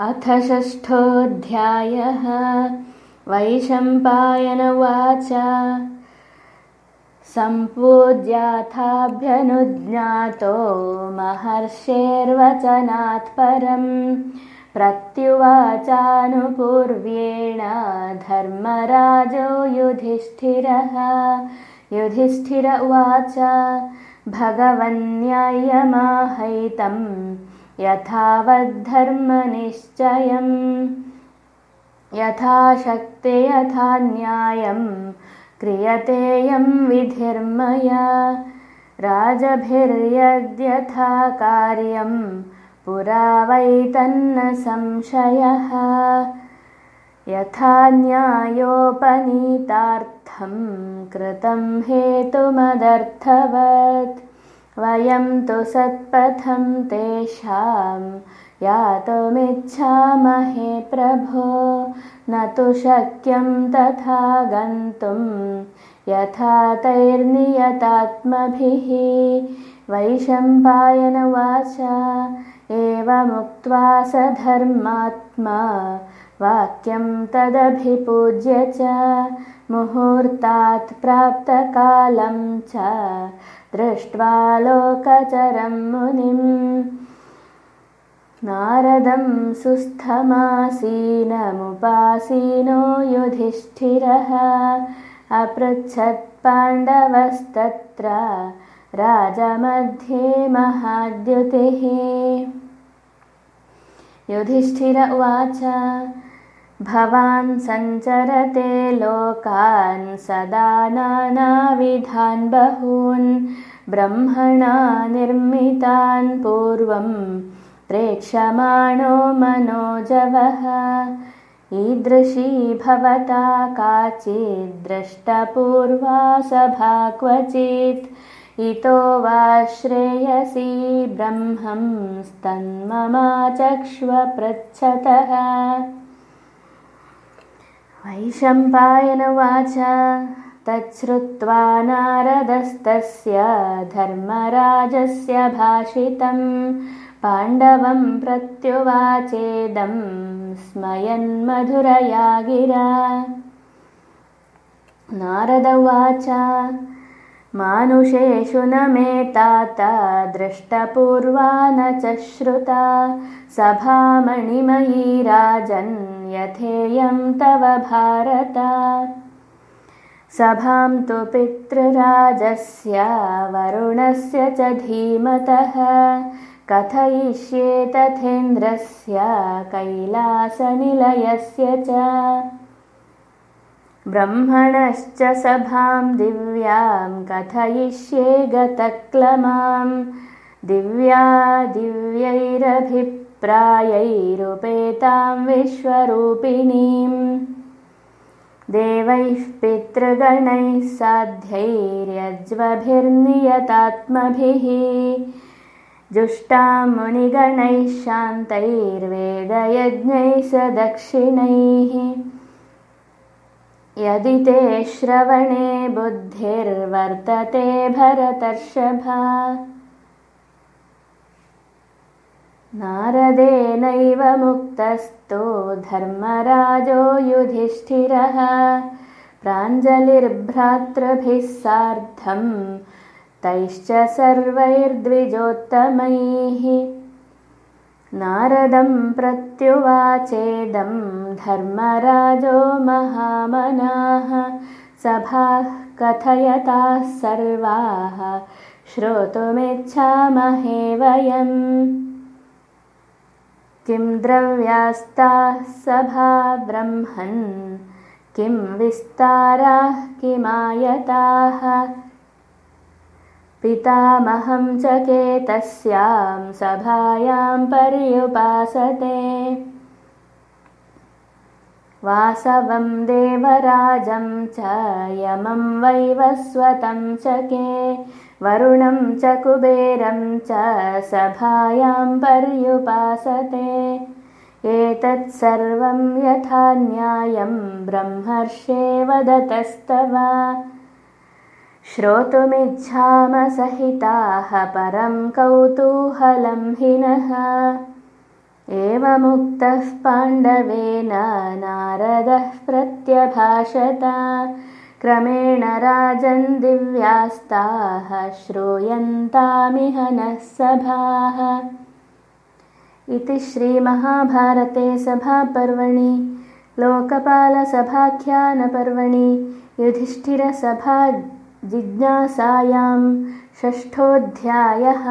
अथ षष्ठोऽध्यायः। वैशम्पायनवाच। सम्पूज्याथाभ्यनुज्ञातो महर्षेर्वचनात् परम्। प्रत्युवाचानुपूर्व्येण धर्मराजो युधिष्ठिरः। युधिष्ठिर उवाच भगवन्याय्यमाहैतम् यथावद्धर्मनिश्चयम्। यथाशक्ति यथा न्यायं क्रियतेयं विधिर्मया। राजभिर्यद्यथा कार्यं पुरा वै तन्न संशयः। यथा न्यायोपनीतार्थं कृतं हेतुमदर्थवत् वयं तु सत्पथं तेषां। यातुमिच्छामहे प्रभो न तु शक्यं तथा गन्तुं। यथा तैर्नियतात्मभिः वैशम्पायनवाच एवमुक्त्वा स धर्मात्मा वाक्यं तदभिपूज्य च मुहूर्तात् प्राप्तकालं च दृष्ट्वा लोकचरं मुनिम्। नारदं सुस्थमासीनमुपासीनो युधिष्ठिरः अपृच्छत्पाण्डवस्तत्र राजमध्ये महाद्युतिः। युधिष्ठिर उवाच भवान् सञ्चरते लोकान् सदा नानाविधान् बहून् ब्रह्मणा निर्मितान् पूर्वं प्रेक्षमाणो मनोजवः। ईदृशी भवता काचिद्दृष्टपूर्वा सभा क्वचित्। इतो वा श्रेयसी ब्रह्मंस्तन्ममाचक्ष्वपृच्छतः वैशम्पायनवाच तच्छ्रुत्वा नारदस्तस्य धर्मराजस्य भाषितं पाण्डवं प्रत्युवाचेदं स्मयन्मधुरया गिरा नारद उवाच मानुषेषु न मे तात दृष्टपूर्वा न च श्रुता। सभामणिमयी राजन् यथेयं तव भारत। सभां तु पितृराजस्य वरुणस्य च धीमतः। कथयिष्ये तथेन्द्रस्य कैलासनिलयस्य च ब्रह्मणश्च सभां दिव्यां कथयिष्ये गतक्लमां। दिव्या दिव्यैरभिप्रायैरुपेतां विश्वरूपिणीम् देवैः पितृगणैः साध्यैर्यज्वभिर्नियतात्मभिः। जुष्टां मुनिगणैः शान्तैर्वेदयज्ञैः स दक्षिणैः यदि ते श्रवणे बुद्धिर्वर्तते भरतर्षभा। नारदेनैव मुक्तस्तो धर्मराजो युधिष्ठिरः। प्राञ्जलिर्भ्रातृभिः सार्धं तैश्च सर्वैर्द्विजोत्तमैः नारदं प्रत्युवाचेदं धर्मराजो महामनाः सभाः कथयताः सर्वाः श्रोतुमिच्छामहे वयम्। किं द्रव्यास्ताः सभा ब्रह्मन् किं विस्ताराः किमायताः पितामहं च केतस्यां सभायां पर्युपासते। वासवं देवराजं च यमं वैवस्वतं च के वरुणं च कुबेरं च सभायां पर्युपासते। एतत् सर्वं यथा न्यायं ब्रह्मर्षे वदतस्तव श्रोतुमिच्छामसहिताः परं कौतूहलं हि नः। एवमुक्तः पाण्डवेन नारदः प्रत्यभाषत। क्रमेण राजन् दिव्यास्ताः श्रूयन्तामिह नः सभाः। इति श्रीमहाभारते सभापर्वणि लोकपालसभाख्यानपर्वणि युधिष्ठिरसभा जिज्ञासायां षष्ठोऽध्यायः